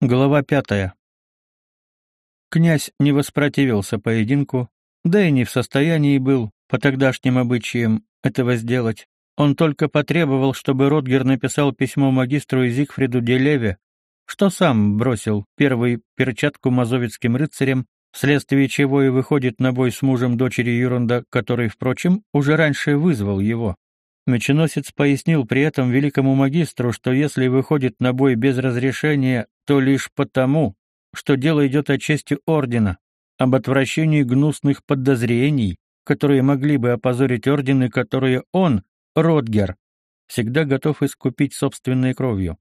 Глава пятая. Князь не воспротивился поединку, да и не в состоянии был, по тогдашним обычаям, этого сделать. Он только потребовал, чтобы Ротгер написал письмо магистру Зигфриду Делеве, что сам бросил первый перчатку мазовецким рыцарям, вследствие чего и выходит на бой с мужем дочери Юранда, который, впрочем, уже раньше вызвал его. Меченосец пояснил при этом великому магистру, что если выходит на бой без разрешения, то лишь потому, что дело идет о чести ордена, об отвращении гнусных подозрений, которые могли бы опозорить ордены, которые он, Ротгер, всегда готов искупить собственной кровью.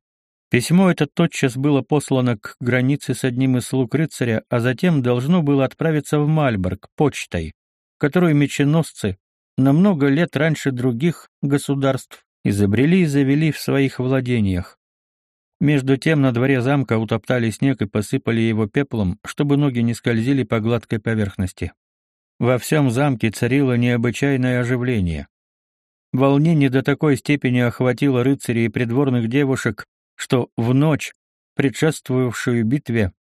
Письмо это тотчас было послано к границе с одним из слуг рыцаря, а затем должно было отправиться в Мальборг почтой, которую меченосцы на много лет раньше других государств изобрели и завели в своих владениях. Между тем на дворе замка утоптали снег и посыпали его пеплом, чтобы ноги не скользили по гладкой поверхности. Во всем замке царило необычайное оживление. Волнение до такой степени охватило рыцарей и придворных девушек, что в ночь, предшествовавшую битве,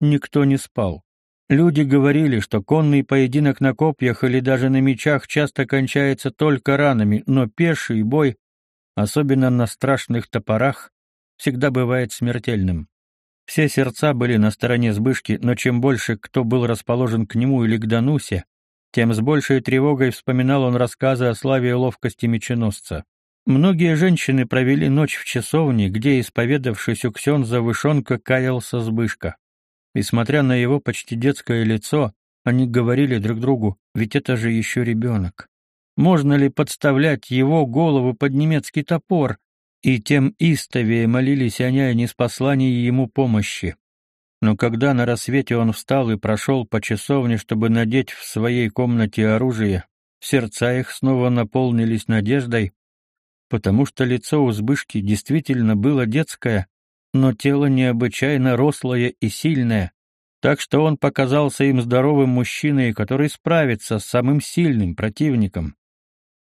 никто не спал. Люди говорили, что конный поединок на копьях или даже на мечах часто кончается только ранами, но пеший бой, особенно на страшных топорах, всегда бывает смертельным. Все сердца были на стороне Збышки, но чем больше кто был расположен к нему или к Данусе, тем с большей тревогой вспоминал он рассказы о славе и ловкости меченосца. Многие женщины провели ночь в часовне, где, исповедавшись у Ксенза Вышонка, каялся Збышка. И смотря на его почти детское лицо, они говорили друг другу, ведь это же еще ребенок. Можно ли подставлять его голову под немецкий топор? И тем истовее молились они о неспослании ему помощи. Но когда на рассвете он встал и прошел по часовне, чтобы надеть в своей комнате оружие, сердца их снова наполнились надеждой, потому что лицо у Збышки действительно было детское, но тело необычайно рослое и сильное, так что он показался им здоровым мужчиной, который справится с самым сильным противником.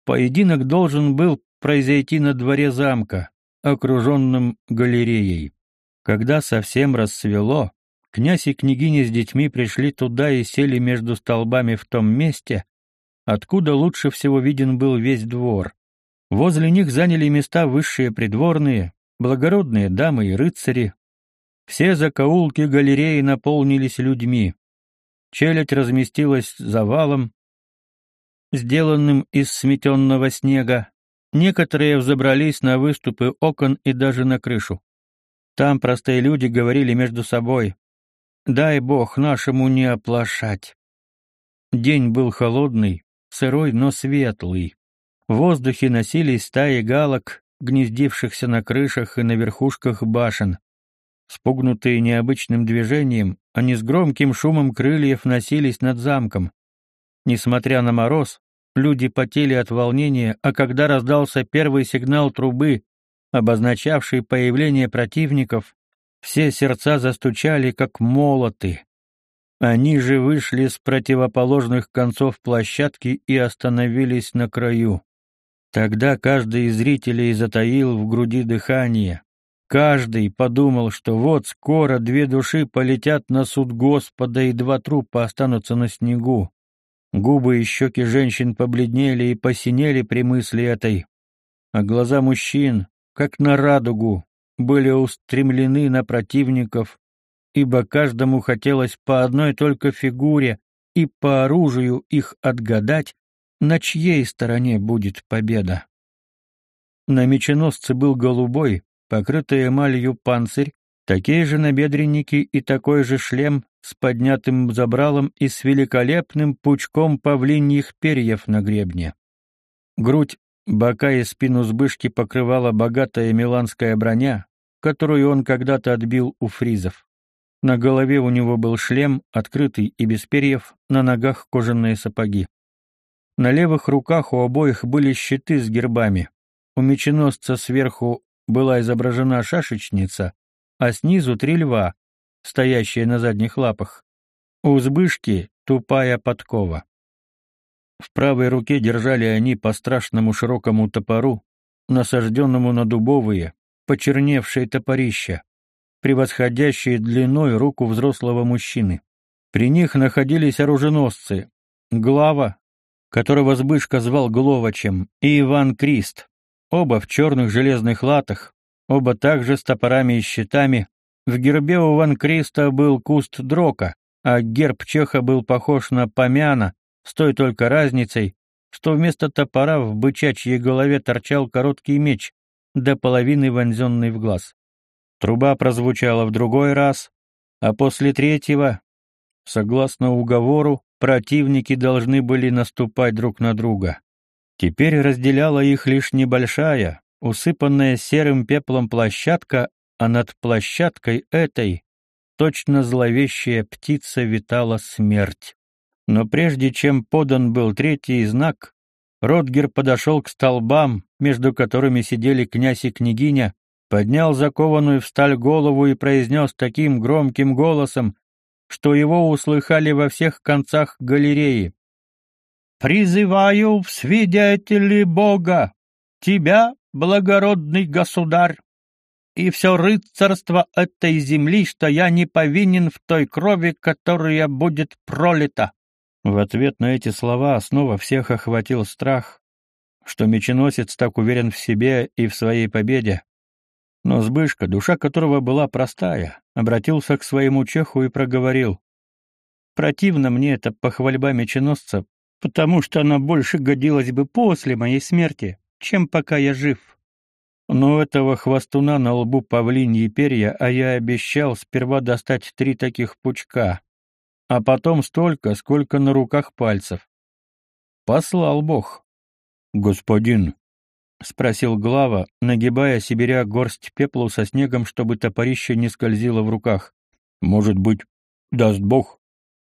Поединок должен был произойти на дворе замка, окруженном галереей. Когда совсем рассвело, князь и княгиня с детьми пришли туда и сели между столбами в том месте, откуда лучше всего виден был весь двор. Возле них заняли места высшие придворные, благородные дамы и рыцари. Все закоулки галереи наполнились людьми. Челядь разместилась завалом, сделанным из сметенного снега. Некоторые взобрались на выступы окон и даже на крышу. Там простые люди говорили между собой. «Дай Бог нашему не оплошать». День был холодный, сырой, но светлый. В воздухе носились стаи галок, гнездившихся на крышах и на верхушках башен. Спугнутые необычным движением, они с громким шумом крыльев носились над замком. Несмотря на мороз, люди потели от волнения, а когда раздался первый сигнал трубы, обозначавший появление противников, все сердца застучали, как молоты. Они же вышли с противоположных концов площадки и остановились на краю. Тогда каждый из зрителей затаил в груди дыхание. Каждый подумал, что вот скоро две души полетят на суд Господа, и два трупа останутся на снегу. Губы и щеки женщин побледнели и посинели при мысли этой, а глаза мужчин, как на радугу, были устремлены на противников, ибо каждому хотелось по одной только фигуре и по оружию их отгадать, на чьей стороне будет победа. На меченосце был голубой, покрытый эмалью панцирь, такие же набедренники и такой же шлем с поднятым забралом и с великолепным пучком павлиньих перьев на гребне. Грудь, бока и спину сбышки покрывала богатая миланская броня, которую он когда-то отбил у фризов. На голове у него был шлем, открытый и без перьев, на ногах кожаные сапоги. На левых руках у обоих были щиты с гербами. У меченосца сверху была изображена шашечница, а снизу три льва, стоящие на задних лапах. У Збышки тупая подкова. В правой руке держали они по страшному широкому топору, насажденному на дубовые, почерневшие топорища. превосходящие длиной руку взрослого мужчины. При них находились оруженосцы, глава, которого Збышка звал Гловачем, и Иван Крист, оба в черных железных латах, оба также с топорами и щитами. В гербе у Ван Криста был куст дрока, а герб Чеха был похож на помяна, с той только разницей, что вместо топора в бычачьей голове торчал короткий меч, до половины вонзенный в глаз. Труба прозвучала в другой раз, а после третьего, согласно уговору, противники должны были наступать друг на друга. Теперь разделяла их лишь небольшая, усыпанная серым пеплом площадка, а над площадкой этой точно зловещая птица витала смерть. Но прежде чем подан был третий знак, Ротгер подошел к столбам, между которыми сидели князь и княгиня, поднял закованную в сталь голову и произнес таким громким голосом, что его услыхали во всех концах галереи. «Призываю в свидетели Бога, тебя, благородный государь, и все рыцарство этой земли, что я не повинен в той крови, которая будет пролита. В ответ на эти слова снова всех охватил страх, что меченосец так уверен в себе и в своей победе. Но Збышка, душа которого была простая, обратился к своему чеху и проговорил. «Противно мне эта похвальба меченосца, потому что она больше годилась бы после моей смерти, чем пока я жив. Но этого хвостуна на лбу павлиньи перья, а я обещал сперва достать три таких пучка, а потом столько, сколько на руках пальцев. Послал Бог. Господин, спросил глава, нагибая сибиря горсть пепла со снегом, чтобы топорище не скользило в руках. Может быть, даст Бог,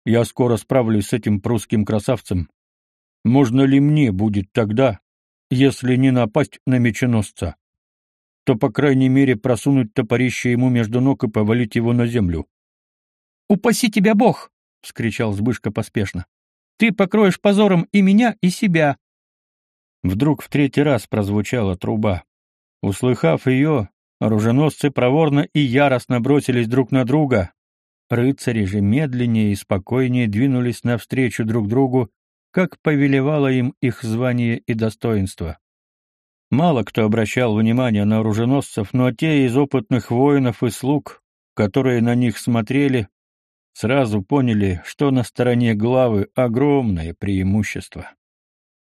я скоро справлюсь с этим прусским красавцем. Можно ли мне будет тогда, если не напасть на меченосца? то, по крайней мере, просунуть топорище ему между ног и повалить его на землю. «Упаси тебя Бог!» — вскричал Збышка поспешно. «Ты покроешь позором и меня, и себя!» Вдруг в третий раз прозвучала труба. Услыхав ее, оруженосцы проворно и яростно бросились друг на друга. Рыцари же медленнее и спокойнее двинулись навстречу друг другу, как повелевало им их звание и достоинство. Мало кто обращал внимание на оруженосцев, но те из опытных воинов и слуг, которые на них смотрели, сразу поняли, что на стороне главы огромное преимущество.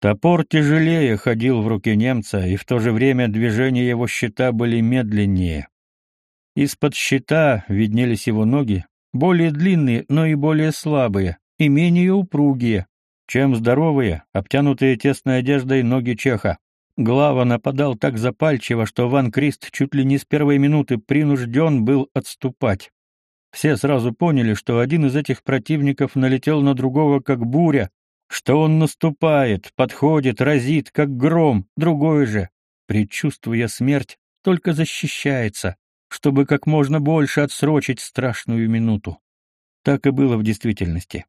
Топор тяжелее ходил в руке немца, и в то же время движения его щита были медленнее. Из-под щита виднелись его ноги, более длинные, но и более слабые, и менее упругие, чем здоровые, обтянутые тесной одеждой ноги чеха. Глава нападал так запальчиво, что Ван Крист чуть ли не с первой минуты принужден был отступать. Все сразу поняли, что один из этих противников налетел на другого как буря, что он наступает, подходит, разит, как гром, другой же, предчувствуя смерть, только защищается, чтобы как можно больше отсрочить страшную минуту. Так и было в действительности.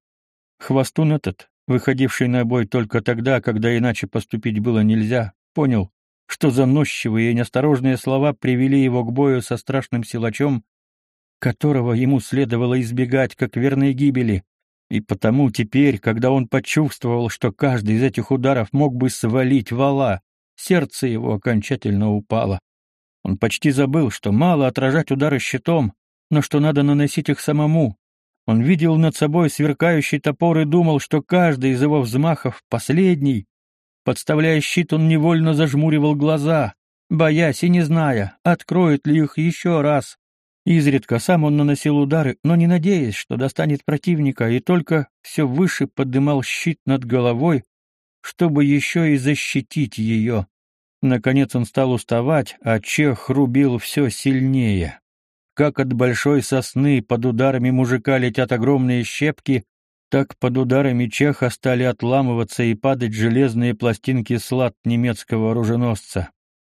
Хвостун этот, выходивший на бой только тогда, когда иначе поступить было нельзя, понял, что заносчивые и неосторожные слова привели его к бою со страшным силачом, которого ему следовало избегать как верной гибели, и потому теперь, когда он почувствовал, что каждый из этих ударов мог бы свалить вала, сердце его окончательно упало. Он почти забыл, что мало отражать удары щитом, но что надо наносить их самому. Он видел над собой сверкающий топор и думал, что каждый из его взмахов — последний, Подставляя щит, он невольно зажмуривал глаза, боясь и не зная, откроет ли их еще раз. Изредка сам он наносил удары, но не надеясь, что достанет противника, и только все выше поднимал щит над головой, чтобы еще и защитить ее. Наконец он стал уставать, а чех рубил все сильнее. Как от большой сосны под ударами мужика летят огромные щепки, так под ударами чеха стали отламываться и падать железные пластинки слад немецкого оруженосца.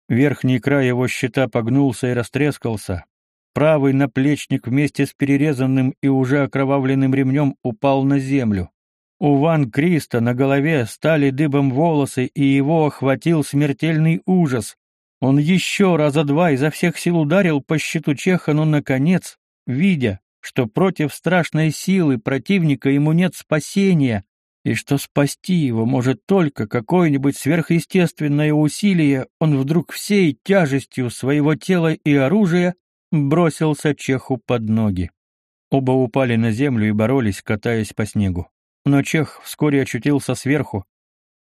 Верхний край его щита погнулся и растрескался. Правый наплечник вместе с перерезанным и уже окровавленным ремнем упал на землю. У Ван Криста на голове стали дыбом волосы, и его охватил смертельный ужас. Он еще раза два изо всех сил ударил по щиту Чеха, но, наконец, видя, что против страшной силы противника ему нет спасения, и что спасти его может только какое-нибудь сверхъестественное усилие, он вдруг всей тяжестью своего тела и оружия бросился Чеху под ноги. Оба упали на землю и боролись, катаясь по снегу. Но Чех вскоре очутился сверху,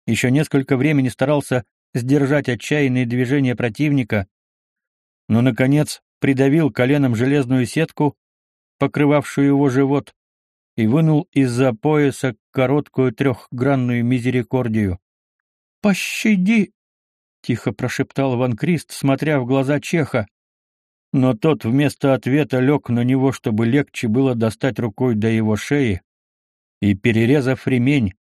еще несколько времени старался сдержать отчаянные движения противника, но, наконец, придавил коленом железную сетку, покрывавшую его живот, и вынул из-за пояса короткую трехгранную мизерикордию. «Пощади!» — тихо прошептал Ван Крист, смотря в глаза Чеха. Но тот вместо ответа лег на него, чтобы легче было достать рукой до его шеи, и, перерезав ремень,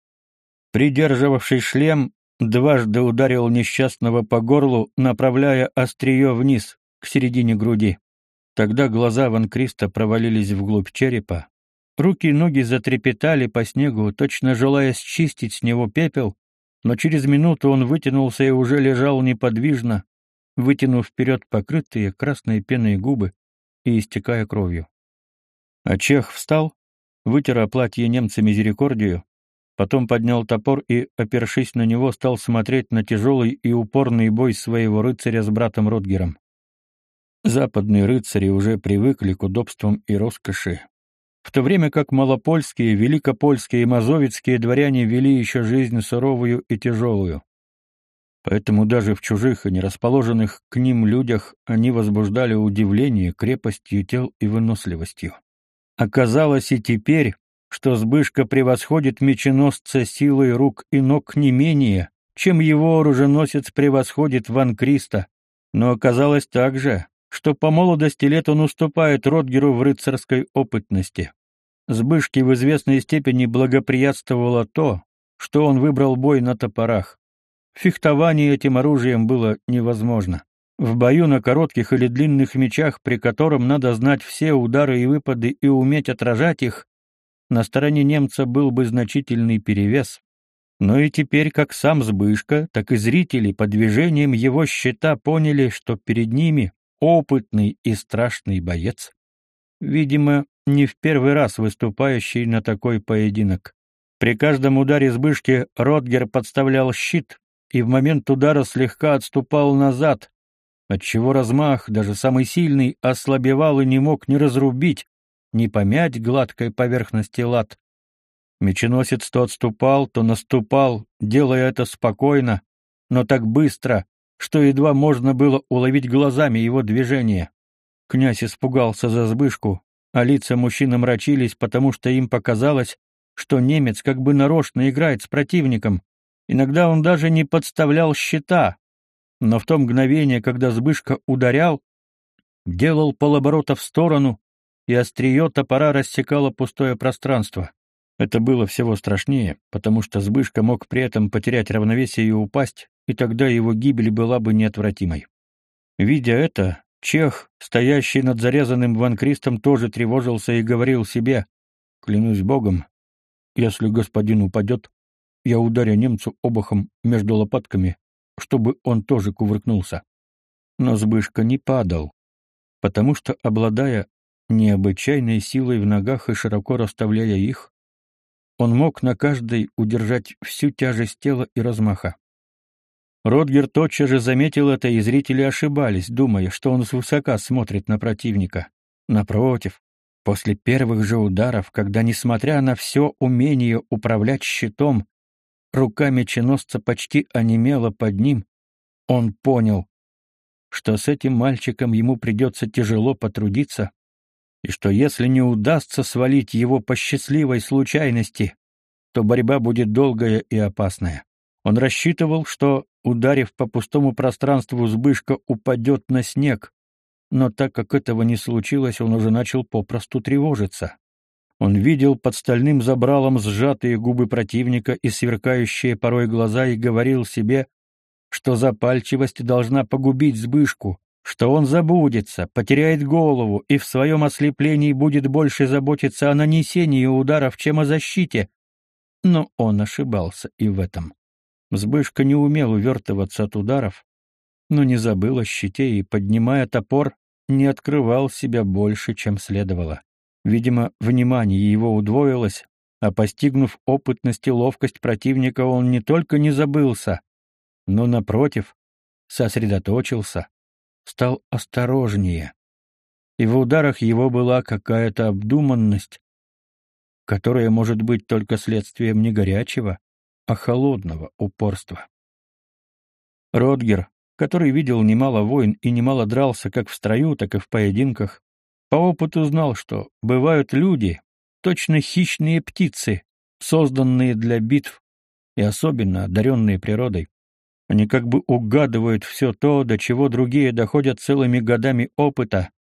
придерживавший шлем, дважды ударил несчастного по горлу, направляя острие вниз, к середине груди. Тогда глаза Ван Криста провалились вглубь черепа. Руки и ноги затрепетали по снегу, точно желая счистить с него пепел, но через минуту он вытянулся и уже лежал неподвижно, вытянув вперед покрытые красной пеной губы и истекая кровью. А Чех встал, вытер о платье немца мизерикордию, потом поднял топор и, опершись на него, стал смотреть на тяжелый и упорный бой своего рыцаря с братом Ротгером. Западные рыцари уже привыкли к удобствам и роскоши, в то время как малопольские, великопольские и мазовецкие дворяне вели еще жизнь суровую и тяжелую. Поэтому даже в чужих и нерасположенных к ним людях они возбуждали удивление крепостью тел и выносливостью. Оказалось и теперь, что Сбышка превосходит меченосца силой рук и ног не менее, чем его оруженосец превосходит Ван Криста, но оказалось также, что по молодости лет он уступает Ротгеру в рыцарской опытности. Сбышке в известной степени благоприятствовало то, что он выбрал бой на топорах. Фехтование этим оружием было невозможно. В бою на коротких или длинных мечах, при котором надо знать все удары и выпады и уметь отражать их, на стороне немца был бы значительный перевес. Но и теперь как сам Сбышка, так и зрители по движениям его щита поняли, что перед ними опытный и страшный боец, видимо, не в первый раз выступающий на такой поединок. При каждом ударе сбышки Ротгер подставлял щит и в момент удара слегка отступал назад, отчего размах, даже самый сильный, ослабевал и не мог ни разрубить, ни помять гладкой поверхности лад. Меченосец то отступал, то наступал, делая это спокойно, но так быстро, что едва можно было уловить глазами его движение. Князь испугался за сбышку, а лица мужчин мрачились, потому что им показалось, что немец как бы нарочно играет с противником. Иногда он даже не подставлял щита, но в то мгновение, когда Збышка ударял, делал полоборота в сторону, и острие топора рассекало пустое пространство. Это было всего страшнее, потому что Збышка мог при этом потерять равновесие и упасть, и тогда его гибель была бы неотвратимой. Видя это, Чех, стоящий над зарезанным Ван Кристом, тоже тревожился и говорил себе, «Клянусь Богом, если господин упадет, я ударю немцу обухом между лопатками, чтобы он тоже кувыркнулся». Но Збышка не падал, потому что, обладая необычайной силой в ногах и широко расставляя их, он мог на каждой удержать всю тяжесть тела и размаха. Ротгер тотчас же заметил это, и зрители ошибались, думая, что он свысока смотрит на противника. Напротив, после первых же ударов, когда, несмотря на все умение управлять щитом, рука меченосца почти онемела под ним, он понял, что с этим мальчиком ему придется тяжело потрудиться, и что если не удастся свалить его по счастливой случайности, то борьба будет долгая и опасная. Он рассчитывал, что Ударив по пустому пространству, Збышка упадет на снег, но так как этого не случилось, он уже начал попросту тревожиться. Он видел под стальным забралом сжатые губы противника и сверкающие порой глаза и говорил себе, что запальчивость должна погубить Збышку, что он забудется, потеряет голову и в своем ослеплении будет больше заботиться о нанесении ударов, чем о защите. Но он ошибался и в этом. Сбышка не умел увертываться от ударов, но не забыл о щите и, поднимая топор, не открывал себя больше, чем следовало. Видимо, внимание его удвоилось, а постигнув опытность и ловкость противника, он не только не забылся, но, напротив, сосредоточился, стал осторожнее. И в ударах его была какая-то обдуманность, которая может быть только следствием не горячего, а холодного упорства. Родгер, который видел немало войн и немало дрался как в строю, так и в поединках, по опыту знал, что бывают люди, точно хищные птицы, созданные для битв и особенно одаренные природой. Они как бы угадывают все то, до чего другие доходят целыми годами опыта.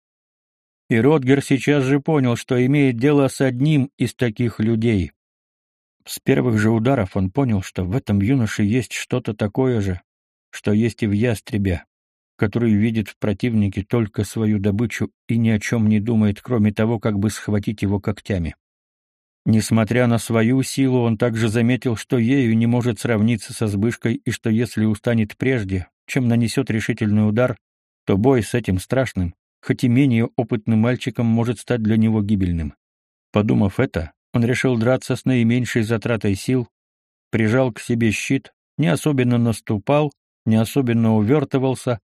И Родгер сейчас же понял, что имеет дело с одним из таких людей. С первых же ударов он понял, что в этом юноше есть что-то такое же, что есть и в ястребе, который видит в противнике только свою добычу и ни о чем не думает, кроме того, как бы схватить его когтями. Несмотря на свою силу, он также заметил, что ею не может сравниться со Сбышкой и что если устанет прежде, чем нанесет решительный удар, то бой с этим страшным, хоть и менее опытным мальчиком может стать для него гибельным. Подумав это, он решил драться с наименьшей затратой сил, прижал к себе щит, не особенно наступал, не особенно увертывался,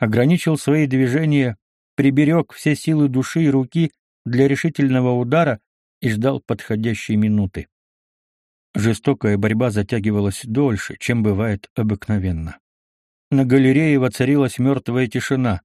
ограничил свои движения, приберег все силы души и руки для решительного удара и ждал подходящей минуты. Жестокая борьба затягивалась дольше, чем бывает обыкновенно. На галерее воцарилась мертвая тишина.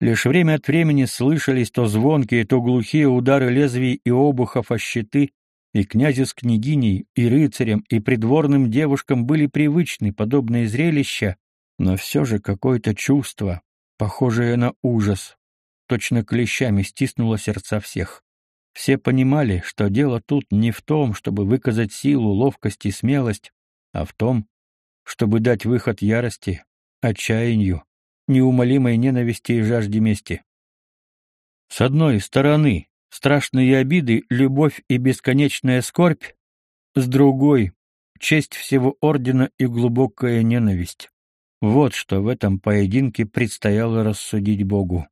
Лишь время от времени слышались то звонкие, то глухие удары лезвий и обухов о щиты, и князю с княгиней, и рыцарям, и придворным девушкам были привычны подобные зрелища, но все же какое-то чувство, похожее на ужас, точно клещами стиснуло сердца всех. Все понимали, что дело тут не в том, чтобы выказать силу, ловкость и смелость, а в том, чтобы дать выход ярости, отчаянию, неумолимой ненависти и жажде мести. С одной стороны, страшные обиды, любовь и бесконечная скорбь, с другой — честь всего ордена и глубокая ненависть. Вот что в этом поединке предстояло рассудить Богу.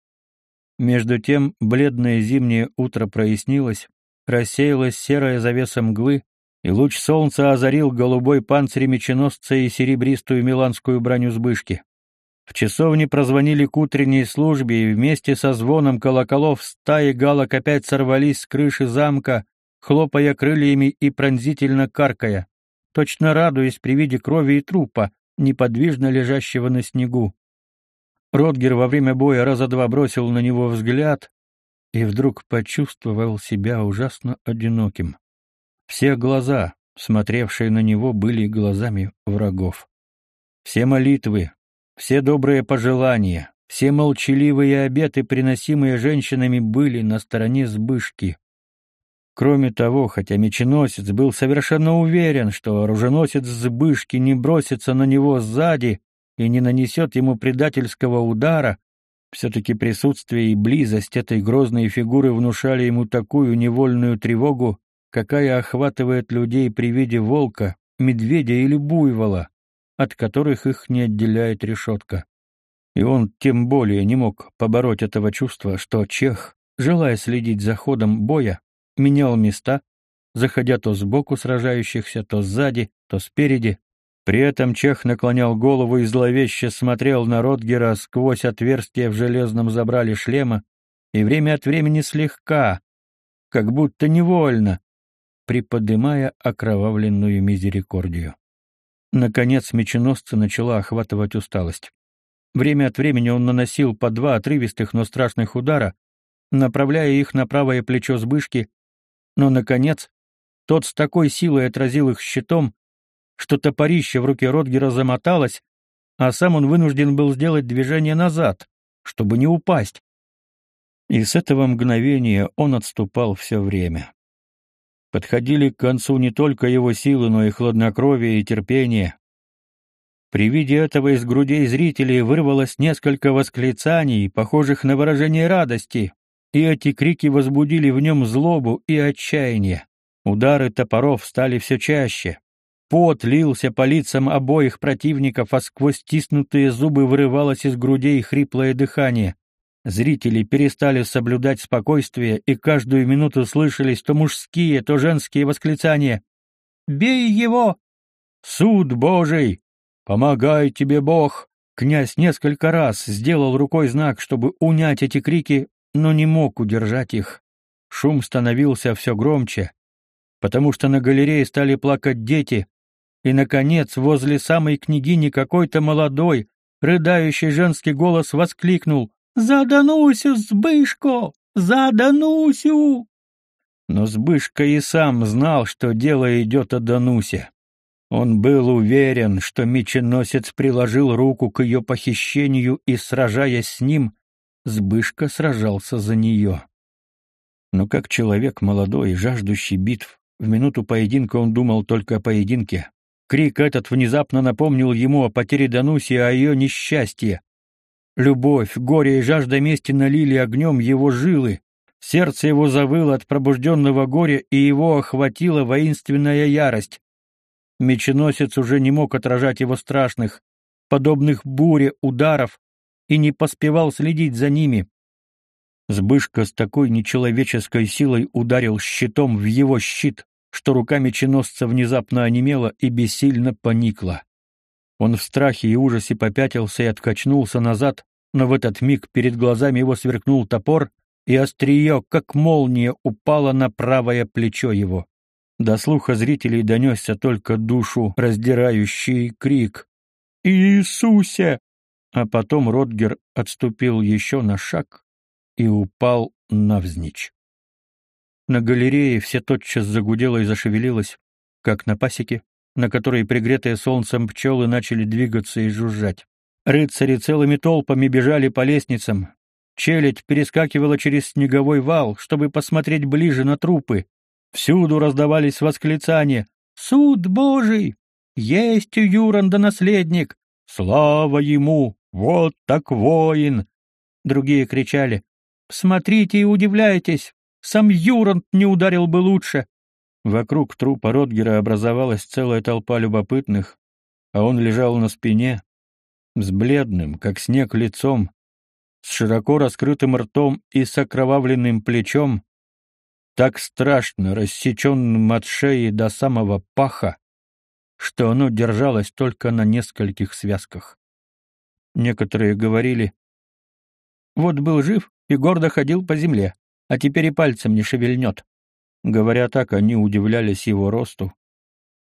Между тем бледное зимнее утро прояснилось, рассеялась серая завеса мглы, и луч солнца озарил голубой панцирь меченосца и серебристую миланскую броню сбышки. В часовне прозвонили к утренней службе, и вместе со звоном колоколов стаи галок опять сорвались с крыши замка, хлопая крыльями и пронзительно каркая, точно радуясь при виде крови и трупа, неподвижно лежащего на снегу. Ротгер во время боя раза два бросил на него взгляд и вдруг почувствовал себя ужасно одиноким. Все глаза, смотревшие на него, были глазами врагов. Все молитвы, все добрые пожелания, все молчаливые обеты, приносимые женщинами, были на стороне Сбышки. Кроме того, хотя меченосец был совершенно уверен, что оруженосец Сбышки не бросится на него сзади, и не нанесет ему предательского удара, все-таки присутствие и близость этой грозной фигуры внушали ему такую невольную тревогу, какая охватывает людей при виде волка, медведя или буйвола, от которых их не отделяет решетка. И он тем более не мог побороть этого чувства, что чех, желая следить за ходом боя, менял места, заходя то сбоку сражающихся, то сзади, то спереди, при этом чех наклонял голову и зловеще смотрел на Ротгера сквозь отверстие в железном забрале шлема и время от времени слегка, как будто невольно, приподымая окровавленную мизерикордию. Наконец меченосца начала охватывать усталость. Время от времени он наносил по два отрывистых, но страшных удара, направляя их на правое плечо Сбышки, но, наконец, тот с такой силой отразил их щитом, что топорище в руке Ротгера замоталось, а сам он вынужден был сделать движение назад, чтобы не упасть. И с этого мгновения он отступал все время. Подходили к концу не только его силы, но и хладнокровие и терпение. При виде этого из грудей зрителей вырвалось несколько восклицаний, похожих на выражение радости, и эти крики возбудили в нем злобу и отчаяние. Удары топоров стали все чаще, Пот лился по лицам обоих противников, а сквозь стиснутые зубы вырывалось из грудей хриплое дыхание. Зрители перестали соблюдать спокойствие, и каждую минуту слышались то мужские, то женские восклицания. «Бей его!» «Суд Божий! Помогай тебе Бог!» Князь несколько раз сделал рукой знак, чтобы унять эти крики, но не мог удержать их. Шум становился все громче, потому что на галерее стали плакать дети, и, наконец, возле самой княгини какой-то молодой, рыдающий женский голос воскликнул «За Данусю, Збышко! За Данусю!» Но Збышка и сам знал, что дело идет о Данусе. Он был уверен, что меченосец приложил руку к ее похищению и, сражаясь с ним, Збышка сражался за нее. Но как человек молодой и жаждущий битв, в минуту поединка он думал только о поединке. Крик этот внезапно напомнил ему о потере Дануси и о ее несчастье. Любовь, горе и жажда мести налили огнем его жилы. Сердце его завыло от пробужденного горя, и его охватила воинственная ярость. Меченосец уже не мог отражать его страшных, подобных буре ударов, и не поспевал следить за ними. Сбышка с такой нечеловеческой силой ударил щитом в его щит, что рука меченосца внезапно онемела и бессильно поникла. Он в страхе и ужасе попятился и откачнулся назад, но в этот миг перед глазами его сверкнул топор, и острие, как молния, упало на правое плечо его. До слуха зрителей донесся только душу раздирающий крик «Иисусе!», а потом Ротгер отступил еще на шаг и упал навзничь. На галерее все тотчас загудело и зашевелилось, как на пасеке, на которой пригретые солнцем пчелы начали двигаться и жужжать. Рыцари целыми толпами бежали по лестницам. Челядь перескакивала через снеговой вал, чтобы посмотреть ближе на трупы. Всюду раздавались восклицания «Суд Божий! Есть у Юранда наследник! Слава ему! Вот так воин!» Другие кричали «Смотрите и удивляйтесь! Сам Юрант не ударил бы лучше. Вокруг трупа Ротгера образовалась целая толпа любопытных, а он лежал на спине, с бледным, как снег, лицом, с широко раскрытым ртом и с окровавленным плечом, так страшно рассеченным от шеи до самого паха, что оно держалось только на нескольких связках. Некоторые говорили, вот был жив и гордо ходил по земле а теперь и пальцем не шевельнет. Говоря так, они удивлялись его росту,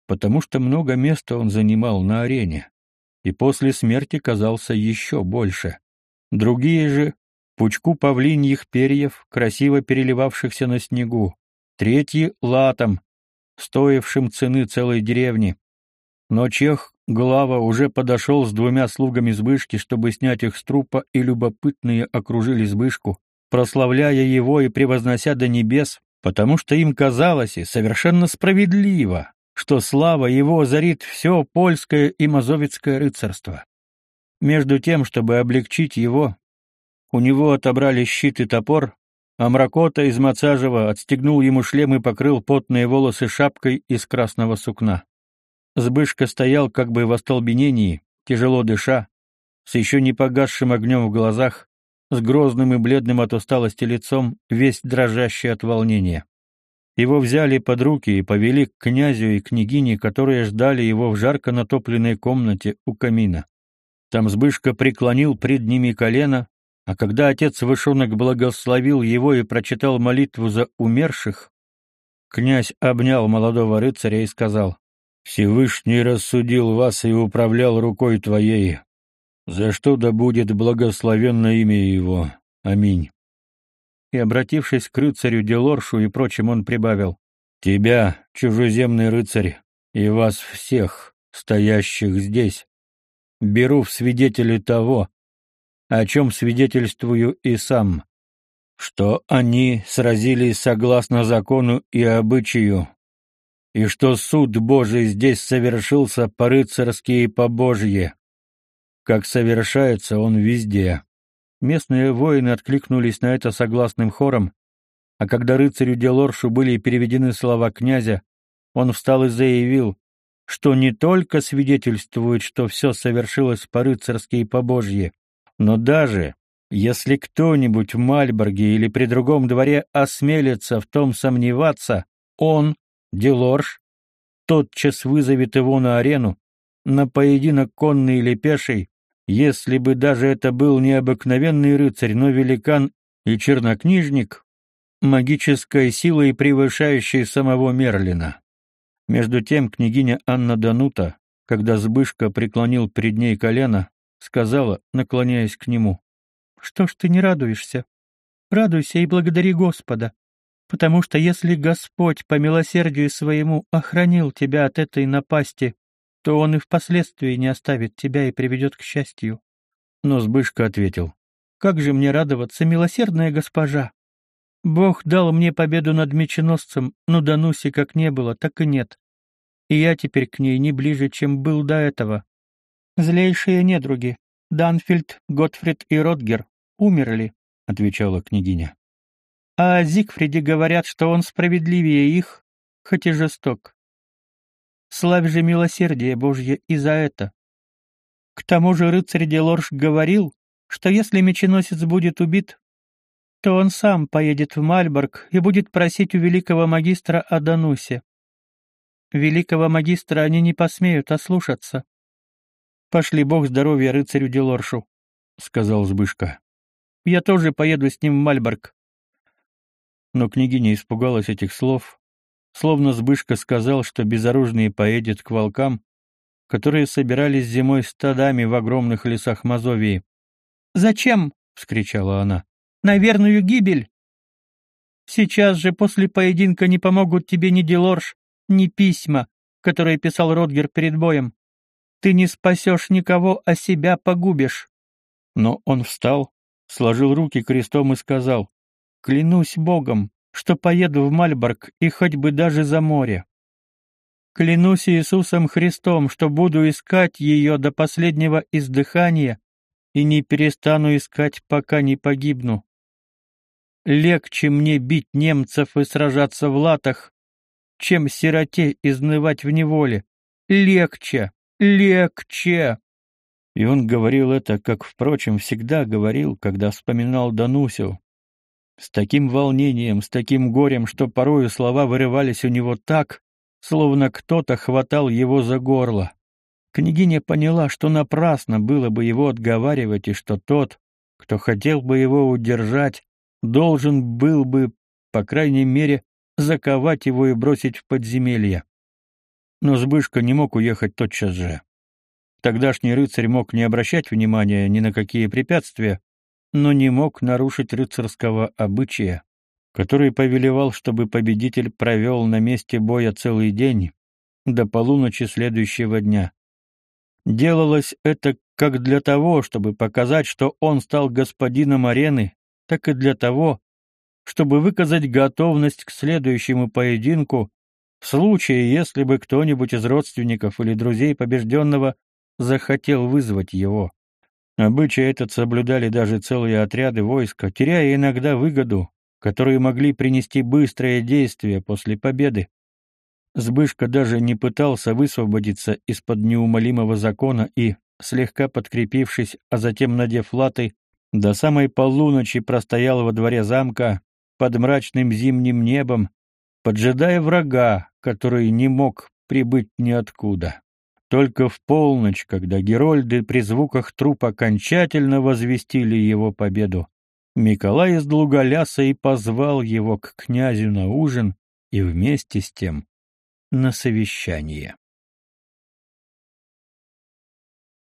потому что много места он занимал на арене, и после смерти казался еще больше. Другие же — пучку павлиньих перьев, красиво переливавшихся на снегу, третьи — латом, стоившим цены целой деревни. Но чех Глава уже подошел с двумя слугами Збышки, чтобы снять их с трупа, и любопытные окружили Збышку, прославляя его и превознося до небес, потому что им казалось и совершенно справедливо, что слава его озарит все польское и мазовецкое рыцарство. Между тем, чтобы облегчить его, у него отобрали щит и топор, а Мракота из Мацажева отстегнул ему шлем и покрыл потные волосы шапкой из красного сукна. Збышка стоял как бы в остолбенении, тяжело дыша, с еще не погасшим огнем в глазах, с грозным и бледным от усталости лицом, весь дрожащий от волнения. Его взяли под руки и повели к князю и княгине, которые ждали его в жарко натопленной комнате у камина. Там Збышка преклонил пред ними колено, а когда отец Вышонок благословил его и прочитал молитву за умерших, князь обнял молодого рыцаря и сказал, «Всевышний рассудил вас и управлял рукой твоей, за что да будет благословенно имя его. Аминь. И, обратившись к рыцарю Делоршу и прочим, он прибавил, «Тебя, чужеземный рыцарь, и вас всех, стоящих здесь, беру в свидетели того, о чем свидетельствую и сам, что они сразились согласно закону и обычаю, и что суд Божий здесь совершился по-рыцарски и по-божье, как совершается он везде. Местные воины откликнулись на это согласным хором, а когда рыцарю Делоршу были переведены слова князя, он встал и заявил, что не только свидетельствует, что все совершилось по-рыцарски и по-божье, но даже, если кто-нибудь в Мальборге или при другом дворе осмелится в том сомневаться, он, Делорж, тотчас вызовет его на арену, на поединок конный или пеший, если бы даже это был не обыкновенный рыцарь, но великан и чернокнижник, магической силой превышающей самого Мерлина. Между тем княгиня Анна Данута, когда Збышка преклонил перед ней колено, сказала, наклоняясь к нему: "Что ж ты не радуешься? Радуйся и благодари Господа, потому что если Господь по милосердию своему охранил тебя от этой напасти, то он и впоследствии не оставит тебя и приведет к счастью". Но Збышка ответил: "Как же мне радоваться, милосердная госпожа? Бог дал мне победу над меченосцем, но Дануси как не было, так и нет. И я теперь к ней не ближе, чем был до этого. Злейшие недруги, Данфильд, Готфрид и Ротгер, умерли, — отвечала княгиня. А о Зигфриде говорят, что он справедливее их, хоть и жесток. Славь же милосердие Божье и за это. К тому же рыцарь Делорж говорил, что если меченосец будет убит, то он сам поедет в Мальборг и будет просить у великого магистра о Данусе. Великого магистра они не посмеют ослушаться. Пошли бог здоровья рыцарю Делоршу, сказал Збышка. Я тоже поеду с ним в Мальборг. Но княгиня испугалась этих слов, словно Збышка сказал, что безоружный поедет к волкам, которые собирались зимой стадами в огромных лесах Мазовии. "Зачем?" вскричала она на верную гибель. Сейчас же после поединка не помогут тебе ни Делорж, ни письма, которые писал Родгер перед боем. Ты не спасешь никого, а себя погубишь. Но он встал, сложил руки крестом и сказал: "Клянусь Богом, что поеду в Мальборг и хоть бы даже за море. Клянусь Иисусом Христом, что буду искать ее до последнего издыхания и не перестану искать, пока не погибну. Легче мне бить немцев и сражаться в латах, чем сироте изнывать в неволе. Легче, легче. И он говорил это, как, впрочем, всегда говорил, когда вспоминал Данусю. С таким волнением, с таким горем, что порою слова вырывались у него так, словно кто-то хватал его за горло. Княгиня поняла, что напрасно было бы его отговаривать, и что тот, кто хотел бы его удержать, должен был бы, по крайней мере, заковать его и бросить в подземелье. Но Збышка не мог уехать тотчас же. Тогдашний рыцарь мог не обращать внимания ни на какие препятствия, но не мог нарушить рыцарского обычая, который повелевал, чтобы победитель провел на месте боя целый день до полуночи следующего дня. Делалось это как для того, чтобы показать, что он стал господином арены так и для того, чтобы выказать готовность к следующему поединку в случае, если бы кто-нибудь из родственников или друзей побежденного захотел вызвать его. Обычай этот соблюдали даже целые отряды войска, теряя иногда выгоду, которые могли принести быстрое действие после победы. Збышка даже не пытался высвободиться из-под неумолимого закона и, слегка подкрепившись, а затем надев латы, до самой полуночи простоял во дворе замка под мрачным зимним небом, поджидая врага, который не мог прибыть ниоткуда. Только в полночь, когда герольды при звуках труп окончательно возвестили его победу, Николай из Длуголяса и позвал его к князю на ужин и вместе с тем на совещание.